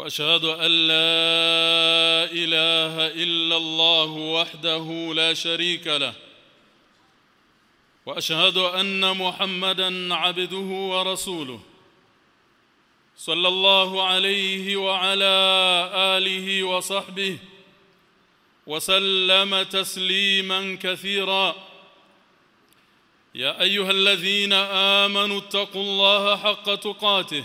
وأشهد أن لا إله إلا الله وحده لا شريك له. وأشهد أن محمدا عبده ورسوله. صلى الله عليه وعلى آله وصحبه وسلم تسليما كثيرا. يا أيها الذين آمنوا اتقوا الله حق تقاته.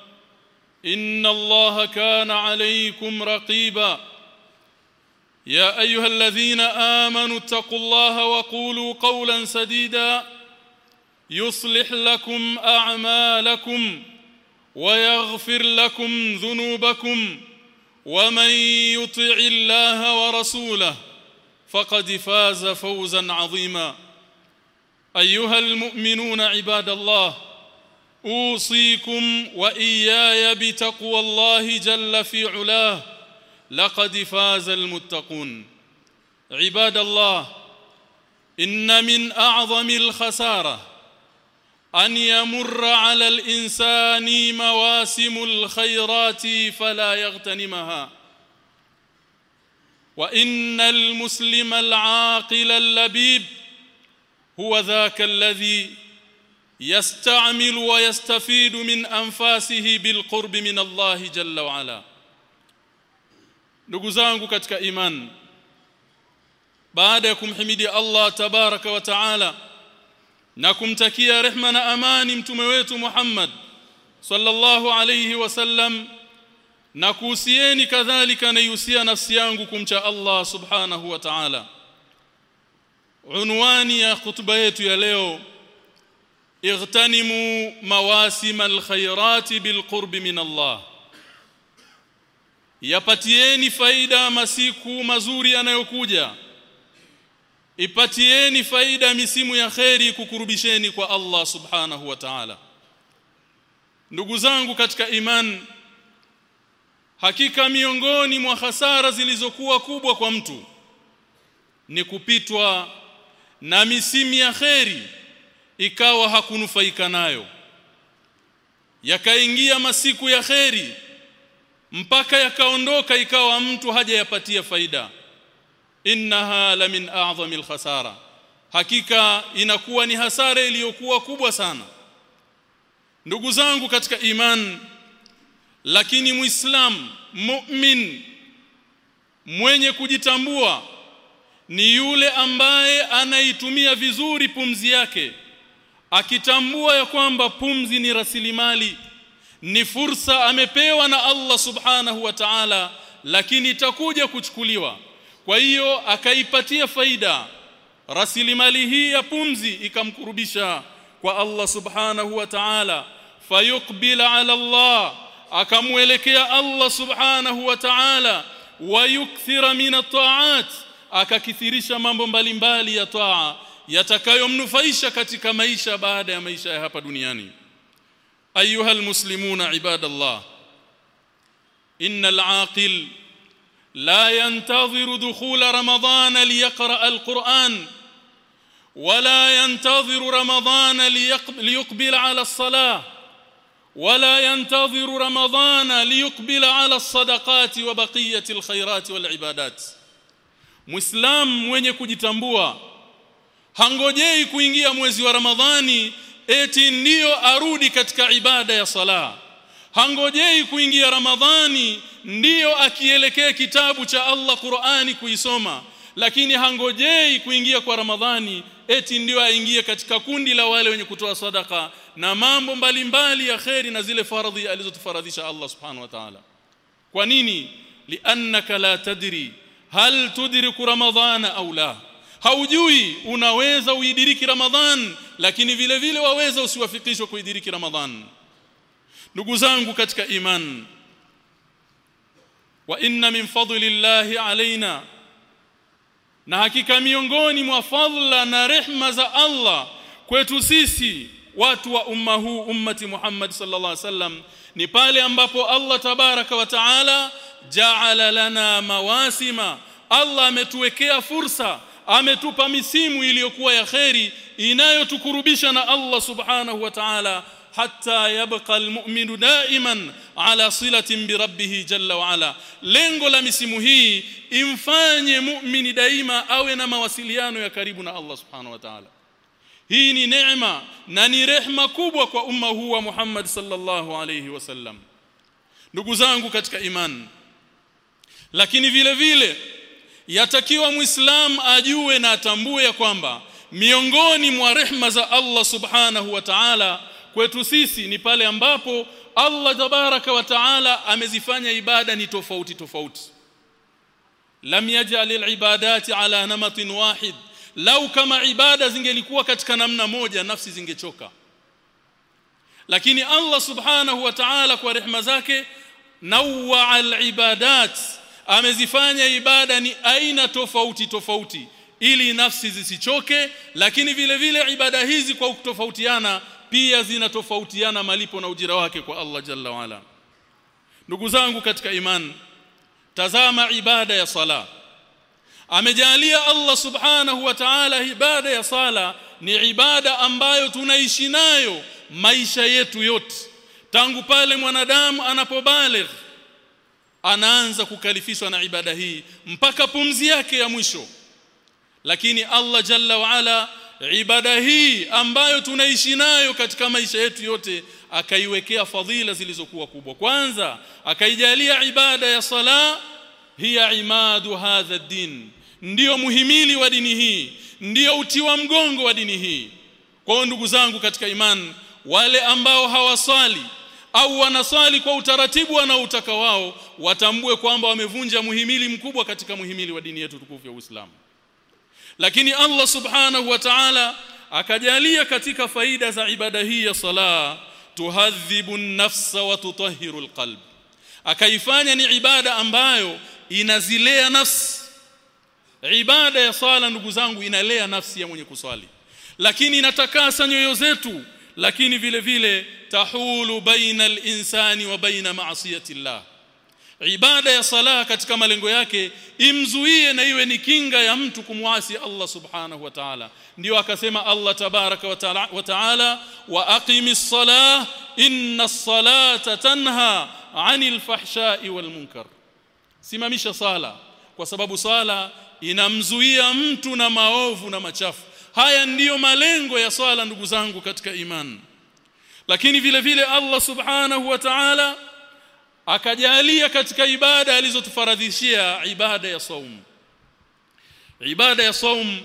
إن الله كان عليكم رقيبا. يا أيها الذين آمنوا اتقوا الله وقولوا قولا سديدا. يصلح لكم أعمالكم ويغفر لكم ذنوبكم ومن يطع الله ورسوله فقد فاز فوزا عظيما. أيها المؤمنون عباد الله أوصيكم وإياي بتقوى الله جل في علاه. لقد فاز المتقون. عباد الله إن من أعظم الخسارة أن يمر على الإنسان مواسم الخيرات فلا يغتنمها. وإن المسلم العاقل اللبيب هو ذاك الذي يستعمل ويستفيد من أنفاسه بالقرب من الله جل وعلا. دغو زانغو كاتكا إيمان. بعدا كمحمدي الله تبارك وتعالى. نكمتكيا رحمه نا اماني متموت محمد صلى الله عليه وسلم. نكوسيني كذلك نيوسي نفسي يانغو كمشا الله سبحانه وتعالى. عنواني يا خطبه يا ليو. اغتنموا مواسم الخيرات بالقرب من الله yapatieni faida masiku mazuri yanayokuja ipatieni faida misimu ya kheri kukurubisheni kwa Allah subhanahu wa ta'ala ndugu zangu katika iman hakika miongoni mwa hasara zilizokuwa kubwa kwa mtu ni kupitwa na misimu ya kheri ikawa hakunufaika nayo. Yakaingia masiku ya kheri mpaka yakaondoka ikawa mtu hajayapatia faida. Innaha la min a'zami al-khasara. Hakika inakuwa ni hasara iliyokuwa kubwa sana. Ndugu zangu katika iman lakini muislam mu'min mwenye kujitambua ni yule ambaye anaitumia vizuri pumzi yake akitambua ya kwamba pumzi ni rasilimali ni fursa amepewa na Allah subhanahu wa ta'ala lakini itakuja kuchukuliwa. Kwa hiyo akaipatia faida rasilimali hii ya pumzi ikamkurubisha kwa Allah subhanahu wa ta'ala. Fayuqbila ala Allah akamuelekea Allah subhanahu wa ta'ala. Wayukthira min at-ta'at akakithirisha mambo mbalimbali ya taa yatakayomnufaisha katika maisha baada ya maisha ya hapa duniani ayuha almuslimuna ibadallah innal aqil la yantadhiru dukhula ramadana liyaqra alquran ولا ينتظر رمضان ليقبل على الصلاه ولا ينتظر رمضان ليقبل على الصدقات وبقيه الخيرات والعبادات مسلم mwenye kujitambua hangojei kuingia mwezi wa Ramadhani eti ndiyo arudi katika ibada ya sala. Hangojei kuingia Ramadhani ndiyo akielekea kitabu cha Allah Qur'ani kuisoma. Lakini hangojei kuingia kwa Ramadhani eti ndio aingie katika kundi la wale wenye kutoa sadaka na mambo mbalimbali ya kheri na zile faradhi alizotufaradhisha Allah subhanahu wa ta'ala. Kwa nini? Liannaka la tadri hal tudriku ramadhana au la haujui unaweza uidiriki ramadhan lakini vile vile waweza usiwafikishwe kuidiriki ramadhan. Ndugu zangu katika iman wa inna min fadlillahi alaina na hakika miongoni mwa fadla na rehma za Allah kwetu sisi watu wa umma huu ummati Muhammad sallallahu alaihi wasallam ni pale ambapo Allah tabaraka wa taala jaala lana mawasima. Allah ametuwekea fursa ametupa misimu iliyokuwa ya kheri inayotukurubisha na Allah subhanahu wa ta'ala hatta yabqa almu'minu daiman ala silatin bi rabbih jalla wa ala. Lengo la misimu hii imfanye mu'mini daima awe na mawasiliano ya karibu na Allah subhanahu wa ta'ala. Hii ni neema na ni rehma kubwa kwa umma huu wa Muhammad sallallahu alayhi wasallam ndugu zangu katika imani lakini vile vile yatakiwa muislam ajue na atambue ya kwamba miongoni mwa rehma za Allah subhanahu wa ta'ala kwetu sisi ni pale ambapo Allah tabaraka wa ta'ala amezifanya ibada ni tofauti tofauti. Lam yaj'al al-ibadati ala namatin wahid. Lau kama ibada zingelikuwa katika namna moja nafsi zingechoka. Lakini Allah subhanahu wa ta'ala kwa rehma zake nawwa al-ibadat amezifanya ibada ni aina tofauti tofauti ili nafsi zisichoke lakini vile vile ibada hizi kwa kutofautiana pia zinatofautiana malipo na ujira wake kwa Allah jalla waala ndugu zangu katika iman tazama ibada ya sala. Amejalia Allah subhanahu wa ta'ala ibada ya sala ni ibada ambayo tunaishi nayo maisha yetu yote. Tangu pale mwanadamu anapobaligh anaanza kukalifishwa na ibada hii mpaka pumzi yake ya mwisho. Lakini Allah jalla waala ibada hii ambayo tunaishi nayo katika maisha yetu yote akaiwekea fadhila zilizokuwa kubwa. Kwanza akaijalia ibada ya sala hiya imadu hadha din ndiyo muhimili wa dini hii ndiyo utiwa mgongo wa dini hii. Kwa ndugu zangu katika imani wale ambao hawaswali au wanasali kwa utaratibu wanaotaka wao watambue kwamba wamevunja muhimili mkubwa katika muhimili wa dini yetu tukufu ya Uislamu. Lakini Allah subhanahu wa ta'ala akajalia katika faida za ibada hii ya sala tuhadhibu nafsa wa tutahhiru alqalb. Akaifanya ni ibada ambayo inazilea nafsi. Ibada ya sala ndugu zangu inalea nafsi ya mwenye kuswali. Lakini inatakasa nyoyo zetu lakini vile vile tahulu baina al-insani wa baina ma'siyati Allah ibada ya sala katika malengo yake imzuie na iwe ni kinga ya mtu kumwasi Allah subhanahu wa ta'ala. Ndio akasema Allah tabaraka wa ta'ala wa aqimis salah inna as-salata tanha 'anil fahsha'i wal munkar. Simamisha sala kwa sababu sala inamzuia mtu na maovu na machafu haya ndiyo malengo ya swala ndugu zangu katika imani lakini vile vile Allah subhanahu wa ta'ala akajalia katika ibada alizotufaradhishia ibada ya saum. Ibada ya saum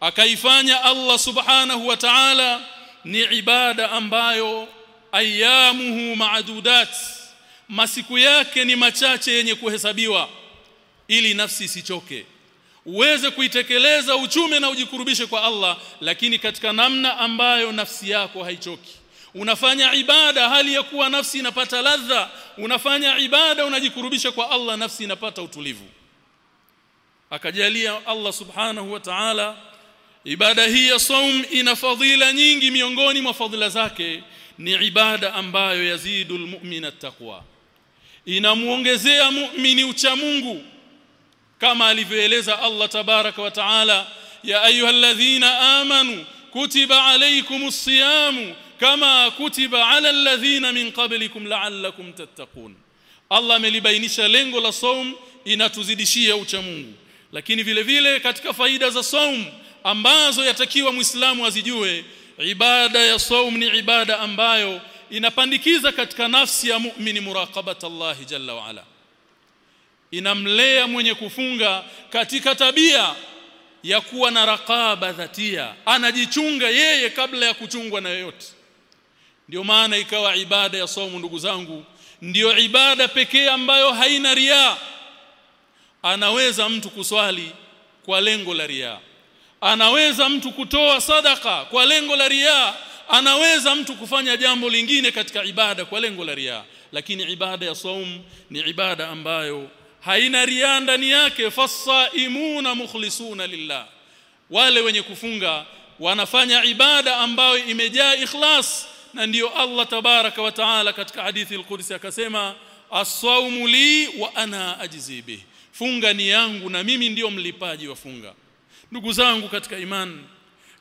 akaifanya Allah subhanahu wa ta'ala ni ibada ambayo ayamuhu maadudat masiku yake ni machache yenye kuhesabiwa ili nafsi isichoke uweze kuitekeleza uchume na ujikurubishe kwa Allah lakini katika namna ambayo nafsi yako haichoki. Unafanya ibada hali ya kuwa nafsi inapata ladha. Unafanya ibada unajikurubisha kwa Allah nafsi inapata utulivu. Akajalia Allah subhanahu wa ta'ala ibada hii ya saum ina fadhila nyingi miongoni mwa fadhila zake ni ibada ambayo yazidul mu'mina taqwa. Inamuongezea mu'mini ucha Mungu kama alivyoeleza Allah tabaraka wa taala ya ayuha ayyuhalladhina amanu kutiba alaykumus siyamu kama kutiba ala alladhina min qablikum la'allakum tattaqun. Allah amelibainisha lengo la saum inatuzidishia ucha Mungu. Lakini vile vile katika faida za saum ambazo yatakiwa Muislamu azijue ibada ya saum ni ibada ambayo inapandikiza katika nafsi ya mumini muraqabata Allah jalla wa ala inamlea mwenye kufunga katika tabia ya kuwa na raqaba dhatia. Anajichunga yeye kabla ya kuchungwa na yoyote. Ndio maana ikawa ibada ya somo ndugu zangu ndiyo ibada pekee ambayo haina ria anaweza mtu kuswali kwa lengo la ria anaweza mtu kutoa sadaka kwa lengo la ria anaweza mtu kufanya jambo lingine katika ibada kwa lengo la ria lakini ibada ya saum ni ibada ambayo haina riaa ndani yake fasaimuna mukhlisuna lillah. Wale wenye kufunga wanafanya ibada ambayo imejaa ikhlas na ndiyo Allah tabaraka wa taala katika hadithi al-Qudsi akasema as-sawmu li wa ana ajzi bih funga ni yangu na mimi ndiyo mlipaji wa funga. Ndugu zangu katika imani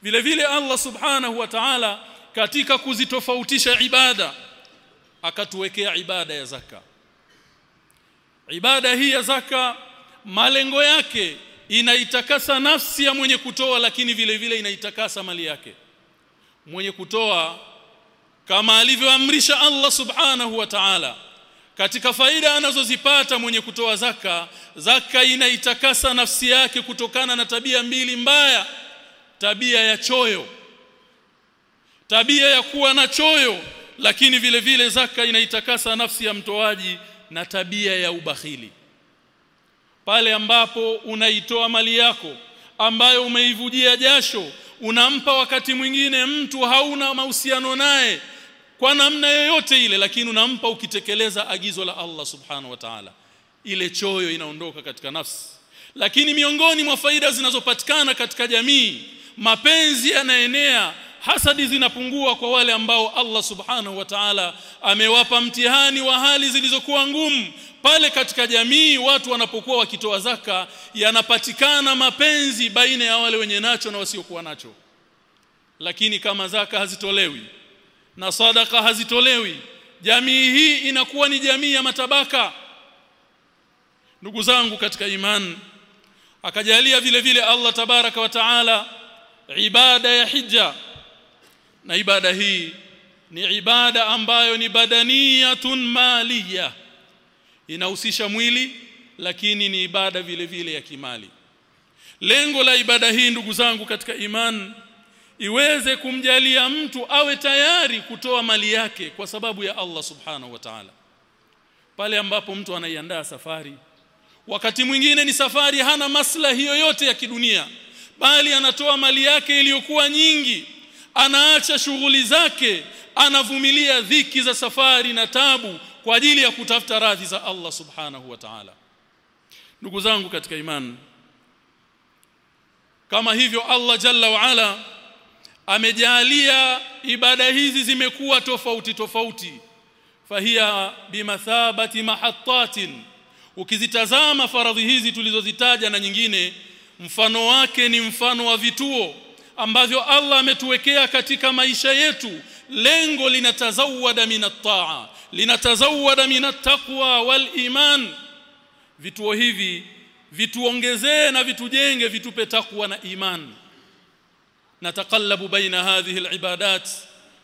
vile vile Allah subhanahu wa ta'ala katika kuzitofautisha ibada akatuwekea ibada ya zaka ibada hii ya zaka malengo yake inaitakasa nafsi ya mwenye kutoa lakini vile vile inaitakasa mali yake. Mwenye kutoa kama alivyoamrisha Allah subhanahu wa ta'ala katika faida anazozipata mwenye kutoa zaka zaka inaitakasa nafsi yake kutokana na tabia mbili mbaya. Tabia ya choyo. Tabia ya kuwa na choyo lakini vile vile zaka inaitakasa nafsi ya mtoaji na tabia ya ubakhili. Pale ambapo unaitoa mali yako ambayo umeivujia jasho unampa wakati mwingine mtu hauna mahusiano naye kwa namna yoyote ile lakini unampa ukitekeleza agizo la Allah subhanahu wa ta'ala. Ile choyo inaondoka katika nafsi. Lakini miongoni mwa faida zinazopatikana katika jamii mapenzi yanaenea hasadi zinapungua kwa wale ambao Allah subhanahu wa ta'ala amewapa mtihani wa hali zilizokuwa ngumu. Pale katika jamii watu wanapokuwa wakitoa zaka yanapatikana mapenzi baina ya wale wenye nacho na wasiokuwa nacho. Lakini kama zaka hazitolewi na sadaka hazitolewi jamii hii inakuwa ni jamii ya matabaka. Ndugu zangu katika imani akajalia vile vile Allah tabaraka wa taala ibada ya hija na ibada hii ni ibada ambayo ni badaniyatun maliya. Inahusisha mwili lakini ni ibada vile vile ya kimali. Lengo la ibada hii ndugu zangu katika iman iweze kumjalia mtu awe tayari kutoa mali yake kwa sababu ya Allah subhanahu wa ta'ala. Pale ambapo mtu anaiandaa safari wakati mwingine ni safari hana maslahi yoyote ya kidunia bali anatoa mali yake iliyokuwa nyingi anaacha shughuli zake anavumilia dhiki za safari na tabu kwa ajili ya kutafuta radhi za Allah subhanahu wa ta'ala. Ndugu zangu katika imani kama hivyo Allah jalla wa ala amejalia ibada hizi zimekuwa tofauti tofauti. Fahia bimathabati mahattatin. Ukizitazama faradhi hizi tulizozitaja na nyingine mfano wake ni mfano wa vituo ambavyo Allah ametuwekea katika maisha yetu. Lengo linatazawada minat taa linatazawada minataqwa wal iman. Vituo hivi vituongezee na vitujenge vitupe takwa na iman. Natakallabu baina hadhihi alibadat.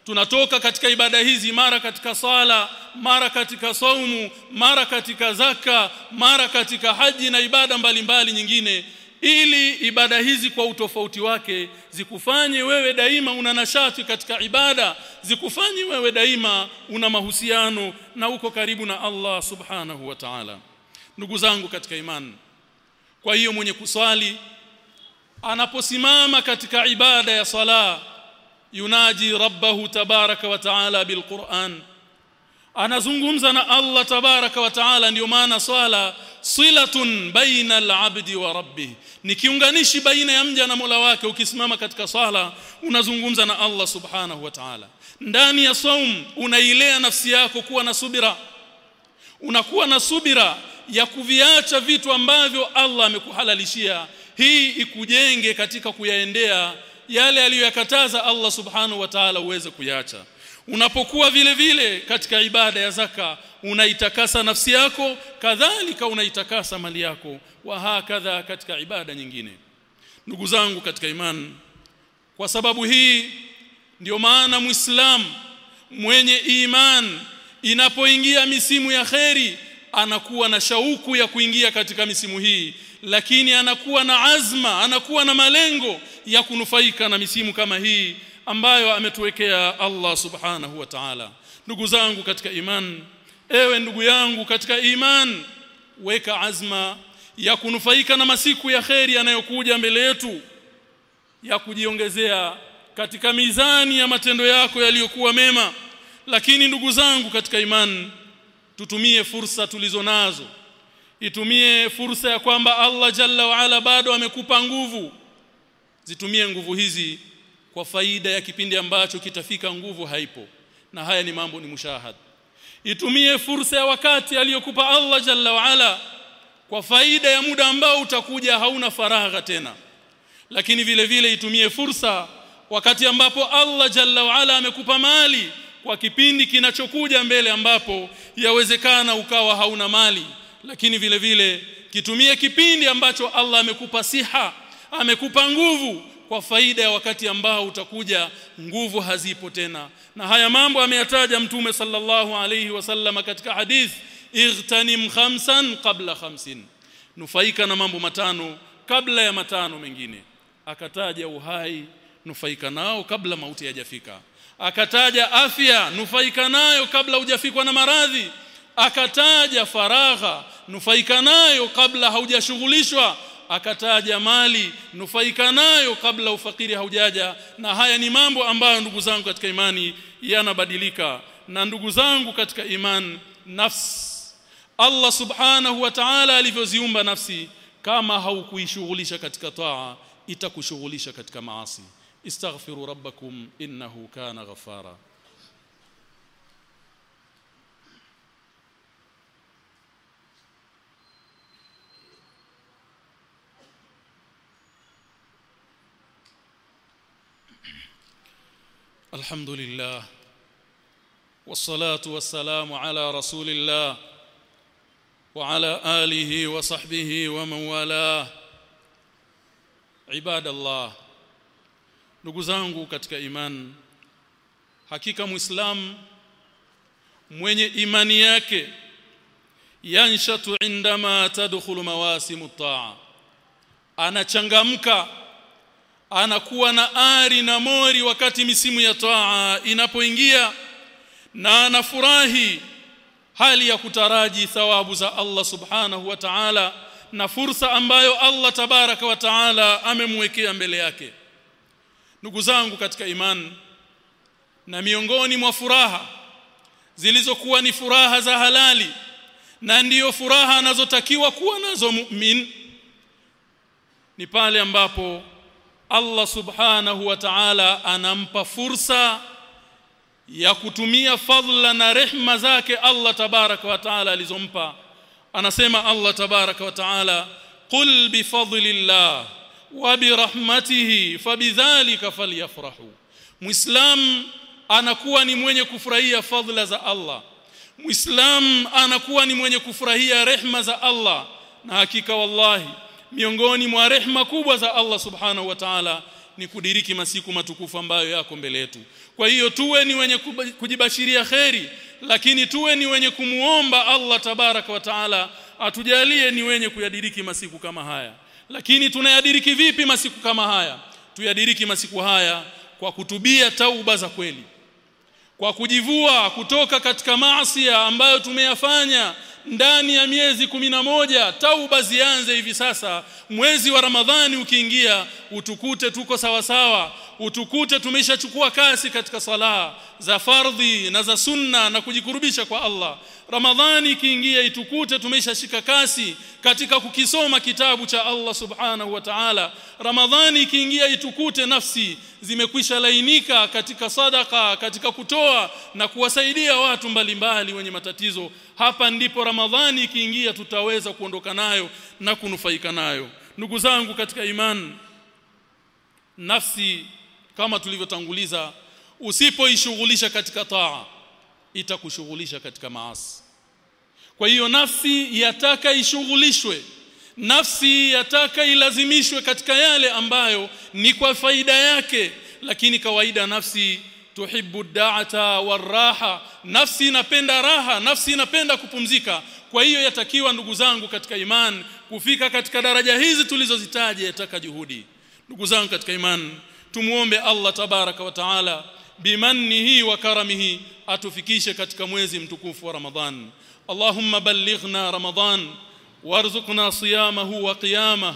Tunatoka katika ibada hizi mara katika sala mara katika saumu mara katika zaka mara katika haji na ibada mbalimbali mbali nyingine ili ibada hizi kwa utofauti wake zikufanye wewe daima una nashati katika ibada zikufanye wewe daima una mahusiano na uko karibu na Allah subhanahu wa ta'ala. Ndugu zangu katika imani kwa hiyo mwenye kuswali anaposimama katika ibada ya sala yunaji rabbahu tabaraka wa taala bilquran anazungumza na Allah tabaraka wa taala ndio maana swala silatun baina alabdi wa rabbih ni kiunganishi baina ya mja na Mola wake ukisimama katika swala unazungumza na Allah subhanahu wa ta'ala. Ndani ya saum unailea nafsi yako kuwa na subira. Unakuwa na subira ya kuviacha vitu ambavyo Allah amekuhalalishia. Hii ikujenge katika kuyaendea yale aliyoyakataza Allah subhanahu wa ta'ala uweze kuyacha unapokuwa vile vile katika ibada ya zaka unaitakasa nafsi yako kadhalika unaitakasa mali yako. Wa hakadha katika ibada nyingine. Ndugu zangu katika imani kwa sababu hii ndiyo maana muislam mwenye iman inapoingia misimu ya kheri anakuwa na shauku ya kuingia katika misimu hii. Lakini anakuwa na azma anakuwa na malengo ya kunufaika na misimu kama hii ambayo ametuwekea Allah subhanahu wa ta'ala. Ndugu zangu katika iman ewe ndugu yangu katika iman weka azma ya kunufaika na masiku ya kheri yanayokuja mbele yetu ya kujiongezea katika mizani ya matendo yako yaliyokuwa mema. Lakini ndugu zangu katika imani tutumie fursa tulizonazo itumie fursa ya kwamba Allah jalla wa ala bado amekupa nguvu. Zitumie nguvu hizi kwa faida ya kipindi ambacho kitafika nguvu haipo. Na haya ni mambo ni mushahad. Itumie fursa ya wakati aliyokupa Allah jalla wa ala. Kwa faida ya muda ambao utakuja hauna faragha tena. Lakini vile vile itumie fursa wakati ambapo Allah jalla wa ala amekupa mali kwa kipindi kinachokuja mbele ambapo yawezekana ukawa hauna mali. Lakini vile vile kitumie kipindi ambacho Allah amekupa siha amekupa nguvu kwa faida ya wakati ambao utakuja nguvu hazipo tena. Na haya mambo ameyataja mtume sallallahu alayhi wasallam katika hadith igtanim khamsan qabla khamsin. Nufaika na mambo matano kabla ya matano mengine. Akataja uhai nufaika nao kabla mauti hajafika akataja afya nufaika nayo kabla hujafikwa na maradhi. Akataja faragha nufaika nayo kabla haujashughulishwa akataja mali nufaika nayo kabla ufakiri haujaja. Na haya ni mambo ambayo ndugu zangu katika imani yanabadilika. Na ndugu zangu katika iman nafsi. Allah subhanahu wa ta'ala alivyoziumba nafsi kama haukuishughulisha katika taa itakushughulisha katika maasi. Istaghfiru rabbakum innahu kana ghafara الحمد لله والصلاه والسلام على رسول الله وعلى اله وصحبه ومن والاه عباد الله ndugu zangu katika iman hakika muislam mwenye imani yake yanshatu indama tadkhulu mawasimu taa anachangamka anakuwa na ari na mori wakati misimu ya taa inapoingia na anafurahi hali ya kutaraji thawabu za Allah subhanahu wa ta'ala na fursa ambayo Allah tabaraka wa ta'ala amemwekea mbele yake. Ndugu zangu katika imani na miongoni mwa furaha zilizokuwa ni furaha za halali na ndiyo furaha anazotakiwa kuwa nazo mu'min ni pale ambapo Allah subhanahu wa ta'ala anampa fursa ya kutumia fadla na rehma zake Allah tabaraka wa ta'ala alizompa. Anasema Allah tabaraka wa ta'ala qul bi fadlillah wa bi rahmatihi fabidhalika falyafrahu. Muislam anakuwa ni mwenye kufurahia fadla za Allah. Muislam anakuwa ni mwenye kufurahia rehma za Allah. Na hakika wallahi miongoni mwa rehma kubwa za Allah subhanahu wa ta'ala ni kudiriki masiku matukufu ambayo yako mbele yetu. Kwa hiyo tuwe ni wenye kujibashiria kheri lakini tuwe ni wenye kumuomba Allah tabaraka wa taala atujalie ni wenye kuyadiriki masiku kama haya. Lakini tunayadiriki vipi masiku kama haya? Tuyadiriki masiku haya kwa kutubia tauba za kweli. Kwa kujivua kutoka katika maasi ambayo tumeyafanya ndani ya miezi moja tauba zianze hivi sasa. Mwezi wa Ramadhani ukiingia utukute tuko sawa sawa. Utukute tumeshachukua kasi katika sala za fardhi na za sunna na kujikurubisha kwa Allah Ramadhani ikiingia itukute tumeshashika kasi katika kukisoma kitabu cha Allah subhanahu wa ta'ala. Ramadhani ikiingia itukute nafsi zimekwisha lainika katika sadaka katika kutoa na kuwasaidia watu mbalimbali wenye matatizo. Hapa ndipo Ramadhani ikiingia tutaweza kuondoka nayo na kunufaika nayo. Ndugu zangu katika imani nafsi kama tulivyotanguliza usipoishughulisha katika taa itakushughulisha katika maasi. Kwa hiyo nafsi yataka ishughulishwe nafsi yataka ilazimishwe katika yale ambayo ni kwa faida yake. Lakini kawaida nafsi tuhibbu da'ata waraha nafsi inapenda raha nafsi inapenda kupumzika. Kwa hiyo yatakiwa ndugu zangu katika iman kufika katika daraja hizi tulizozitaja yataka juhudi. Ndugu zangu katika imani tumuombe Allah tabaraka wa taala wa karamihi atufikishe katika mwezi mtukufu wa Ramadhan Allahumma ballighna Ramadhan warzuqna siyamahu wa qiyamah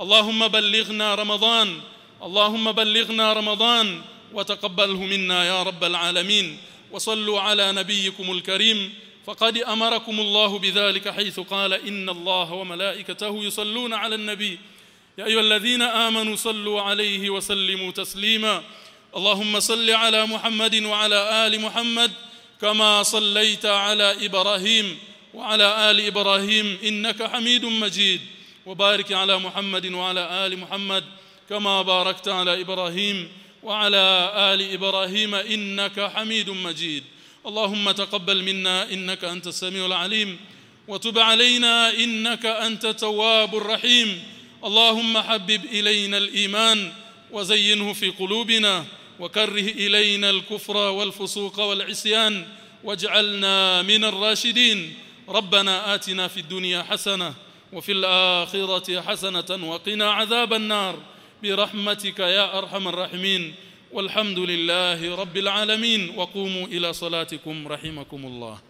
Allahumma ballighna Ramadhan Allahumma ballighna Ramadhan وتقبله منا يا رب العالمين وصلوا على نبيكم الكريم فقد امركم الله بذلك حيث قال ان الله وملائكته يصلون على النبي يا ايها الذين امنوا صلوا عليه وسلموا تسليما اللهم صل على محمد وعلى آل محمد كما صليت على إبراهيم وعلى آل إبراهيم إنك حميد مجيد. وبارك على محمد وعلى آل محمد كما باركت على إبراهيم وعلى آل إبراهيم إنك حميد مجيد. اللهم تقبل منا إنك أنت السميع العليم. وتب علينا إنك أنت التواب الرحيم. اللهم حبب إلينا الإيمان وزينه في قلوبنا. وكره إلينا الكفر والفسوق والعصيان واجعلنا من الراشدين. ربنا آتنا في الدنيا حسنة وفي الآخرة حسنة وقنا عذاب النار. برحمتك يا أرحم الراحمين. والحمد لله رب العالمين. وقوموا إلى صلاتكم رحمكم الله.